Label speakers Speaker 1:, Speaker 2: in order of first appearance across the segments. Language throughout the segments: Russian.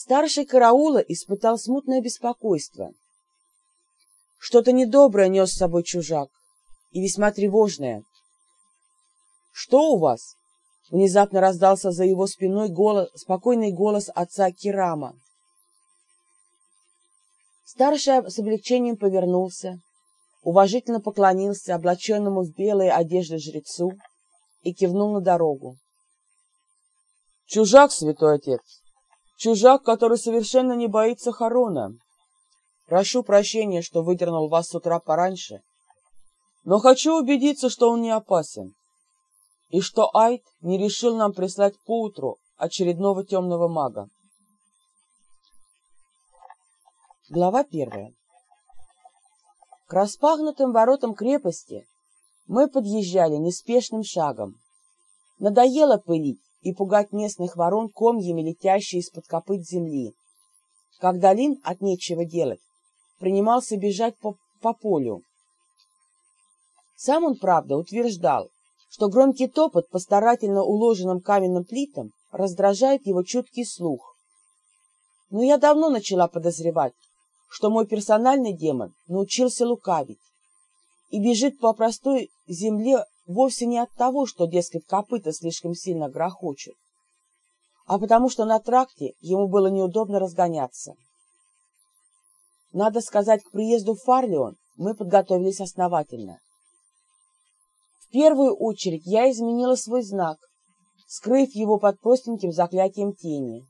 Speaker 1: Старший караула испытал смутное беспокойство. Что-то недоброе нес с собой чужак, и весьма тревожное. «Что у вас?» — внезапно раздался за его спиной голос, спокойный голос отца Кирама. Старший с облегчением повернулся, уважительно поклонился облаченному в белые одежды жрецу и кивнул на дорогу. «Чужак, святой отец! Чужак, который совершенно не боится Харона. Прошу прощения, что выдернул вас с утра пораньше, но хочу убедиться, что он не опасен, и что Айд не решил нам прислать поутру очередного темного мага. Глава первая. К распахнутым воротам крепости мы подъезжали неспешным шагом. Надоело пылить и пугать местных ворон комьями, летящие из-под копыт земли. Когда Лин от нечего делать, принимался бежать по, по полю. Сам он, правда, утверждал, что громкий топот по старательно уложенным каменным плитам раздражает его чуткий слух. Но я давно начала подозревать, что мой персональный демон научился лукавить и бежит по простой земле вовсе не от того, что, дескать, копыта слишком сильно грохочут, а потому что на тракте ему было неудобно разгоняться. Надо сказать, к приезду в Фарлион мы подготовились основательно. В первую очередь я изменила свой знак, скрыв его под простеньким заклятием тени.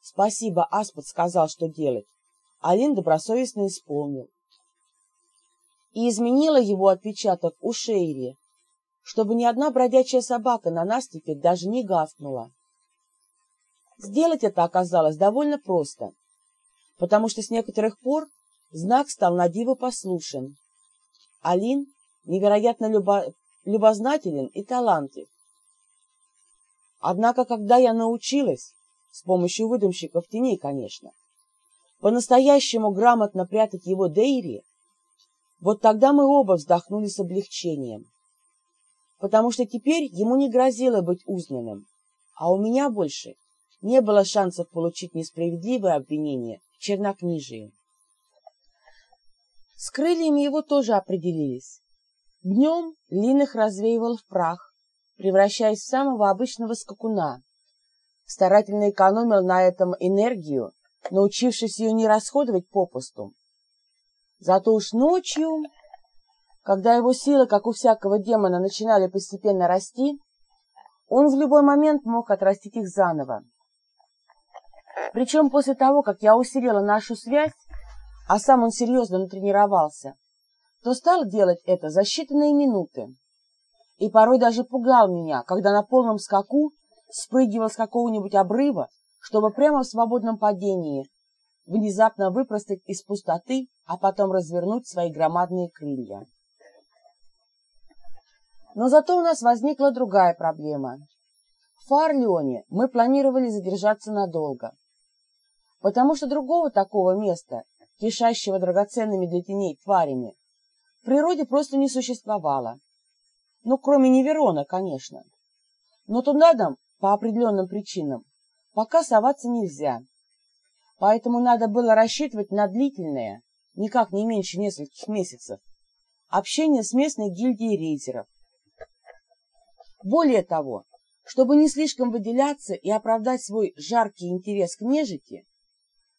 Speaker 1: Спасибо, Аспод сказал, что делать. Алин добросовестно исполнил. И изменила его отпечаток у Шейри, чтобы ни одна бродячая собака на нас теперь даже не гавкнула. Сделать это оказалось довольно просто, потому что с некоторых пор знак стал на диво послушен. Алин невероятно любо... любознателен и талантлив. Однако, когда я научилась, с помощью выдумщиков теней, конечно, по-настоящему грамотно прятать его Дейри, вот тогда мы оба вздохнули с облегчением, потому что теперь ему не грозило быть узнанным, а у меня больше не было шансов получить несправедливое обвинение в чернокнижии. С крыльями его тоже определились. Днем Лин их развеивал в прах, превращаясь в самого обычного скакуна. Старательно экономил на этом энергию научившись ее не расходовать попусту. Зато уж ночью, когда его силы, как у всякого демона, начинали постепенно расти, он в любой момент мог отрастить их заново. Причем после того, как я усилила нашу связь, а сам он серьезно натренировался, то стал делать это за считанные минуты. И порой даже пугал меня, когда на полном скаку спрыгивал с какого-нибудь обрыва чтобы прямо в свободном падении внезапно выпростать из пустоты, а потом развернуть свои громадные крылья. Но зато у нас возникла другая проблема. В Фарлионе мы планировали задержаться надолго, потому что другого такого места, кишащего драгоценными для теней тварями, в природе просто не существовало. Ну, кроме Неверона, конечно. Но туда нам, по определенным причинам, пока соваться нельзя. Поэтому надо было рассчитывать на длительное, никак не меньше нескольких месяцев, общение с местной гильдией рейзеров. Более того, чтобы не слишком выделяться и оправдать свой жаркий интерес к нежити,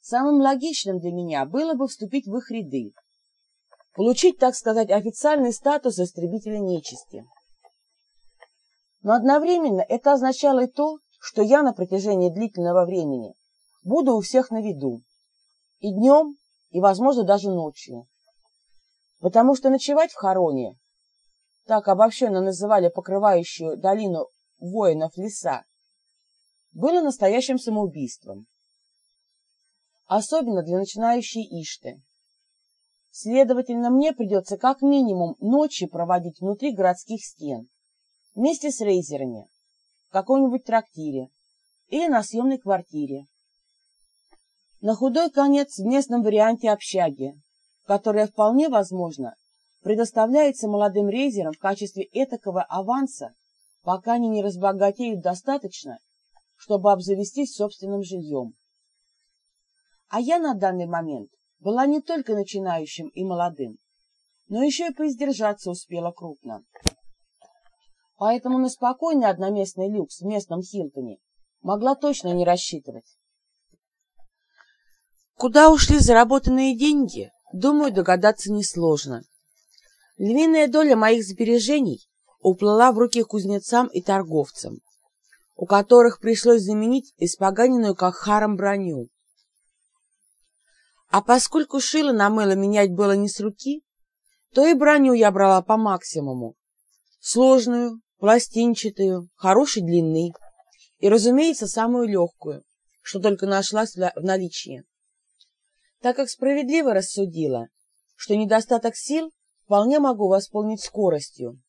Speaker 1: самым логичным для меня было бы вступить в их ряды, получить, так сказать, официальный статус истребителя нечисти. Но одновременно это означало и то, что я на протяжении длительного времени буду у всех на виду. И днем, и, возможно, даже ночью. Потому что ночевать в хороне, так обобщенно называли покрывающую долину воинов леса, было настоящим самоубийством. Особенно для начинающей Ишты. Следовательно, мне придется как минимум ночи проводить внутри городских стен, вместе с рейзерами, каком-нибудь трактире или на съемной квартире. На худой конец в местном варианте общаги, которая вполне возможно предоставляется молодым рейзерам в качестве этакого аванса, пока они не разбогатеют достаточно, чтобы обзавестись собственным жильем. А я на данный момент была не только начинающим и молодым, но еще и поиздержаться успела крупно. Поэтому на спокойный одноместный люкс в местном Хилтоне могла точно не рассчитывать. Куда ушли заработанные деньги, думаю, догадаться несложно. Львиная доля моих сбережений уплыла в руки кузнецам и торговцам, у которых пришлось заменить испоганенную как харом броню. А поскольку шило на мыло менять было не с руки, то и броню я брала по максимуму. Сложную, пластинчатую, хорошей длины и, разумеется, самую легкую, что только нашлась в наличии. Так как справедливо рассудила, что недостаток сил вполне могу восполнить скоростью,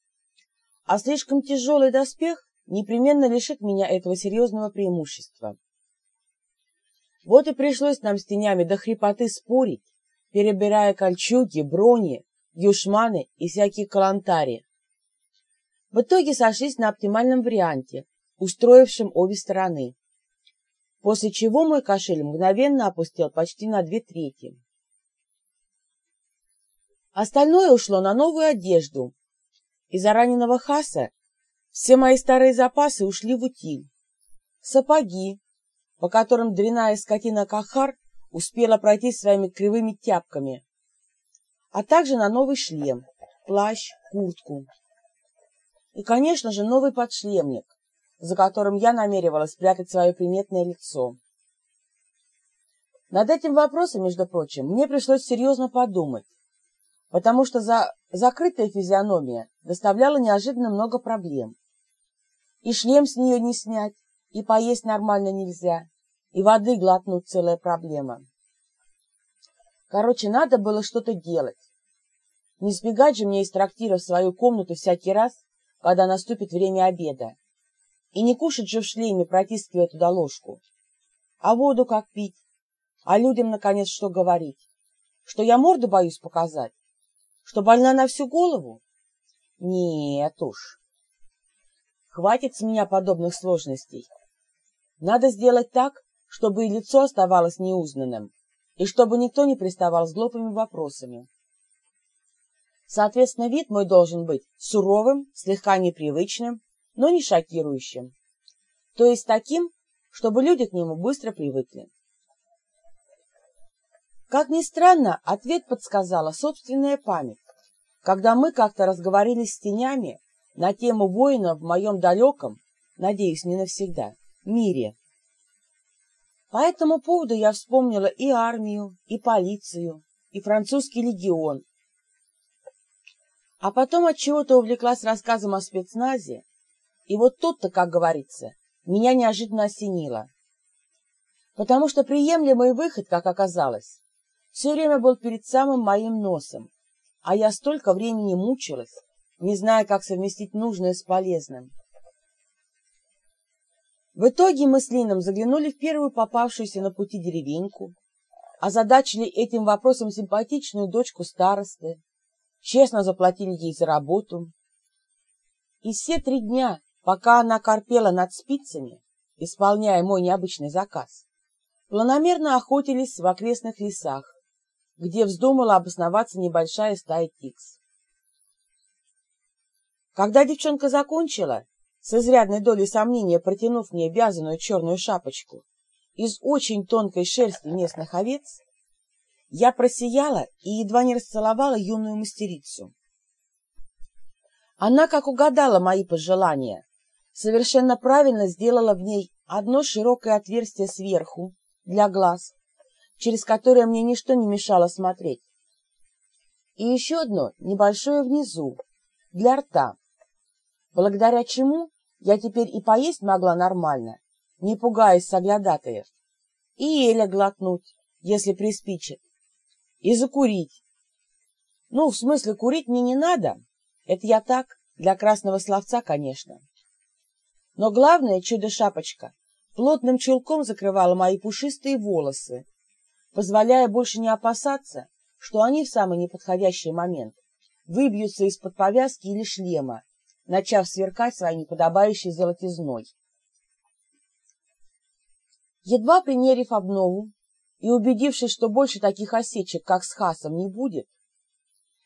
Speaker 1: а слишком тяжелый доспех непременно лишит меня этого серьезного преимущества. Вот и пришлось нам с тенями до хрипоты спорить, перебирая кольчуги, брони, юшманы и всякие калантари. В итоге сошлись на оптимальном варианте, устроившем обе стороны, после чего мой кошель мгновенно опустил почти на две трети. Остальное ушло на новую одежду. Из-за раненого Хаса все мои старые запасы ушли в утиль. Сапоги, по которым дряная скотина Кахар успела пройти своими кривыми тяпками, а также на новый шлем, плащ, куртку. И, конечно же, новый подшлемник, за которым я намеревалась спрятать свое приметное лицо. Над этим вопросом, между прочим, мне пришлось серьезно подумать, потому что за закрытая физиономия доставляла неожиданно много проблем. И шлем с нее не снять, и поесть нормально нельзя, и воды глотнуть целая проблема. Короче, надо было что-то делать. Не сбегать же мне из трактира в свою комнату всякий раз, когда наступит время обеда. И не кушать же в шлеме, протискивая туда ложку. А воду как пить? А людям, наконец, что говорить? Что я морду боюсь показать? Что больна на всю голову? Нет уж. Хватит с меня подобных сложностей. Надо сделать так, чтобы и лицо оставалось неузнанным, и чтобы никто не приставал с глупыми вопросами. Соответственно, вид мой должен быть суровым, слегка непривычным, но не шокирующим. То есть таким, чтобы люди к нему быстро привыкли. Как ни странно, ответ подсказала собственная память, когда мы как-то разговорились с тенями на тему воина в моем далеком, надеюсь, не навсегда, мире. По этому поводу я вспомнила и армию, и полицию, и французский легион. А потом от чего-то увлеклась рассказом о спецназе, и вот тут-то, как говорится, меня неожиданно осенило. Потому что приемлемый выход, как оказалось, все время был перед самым моим носом, а я столько времени мучилась, не зная, как совместить нужное с полезным. В итоге мы с Лином заглянули в первую попавшуюся на пути деревеньку, озадачили этим вопросом симпатичную дочку старосты, честно заплатили ей за работу. И все три дня, пока она корпела над спицами, исполняя мой необычный заказ, планомерно охотились в окрестных лесах, где вздумала обосноваться небольшая стая тикс. Когда девчонка закончила, с изрядной долей сомнения протянув мне вязаную черную шапочку из очень тонкой шерсти местных овец, я просияла и едва не расцеловала юную мастерицу. Она, как угадала мои пожелания, совершенно правильно сделала в ней одно широкое отверстие сверху для глаз, через которое мне ничто не мешало смотреть, и еще одно небольшое внизу, для рта, благодаря чему я теперь и поесть могла нормально, не пугаясь соглядатаев, и Эля глотнуть, если приспичит, и закурить. Ну, в смысле, курить мне не надо, это я так, для красного словца, конечно. Но главное, чудо-шапочка плотным чулком закрывала мои пушистые волосы, позволяя больше не опасаться, что они в самый неподходящий момент выбьются из-под повязки или шлема начав сверкать своей неподобающей золотизной. Едва примерив обнову, и, убедившись, что больше таких осечек, как с Хасом, не будет,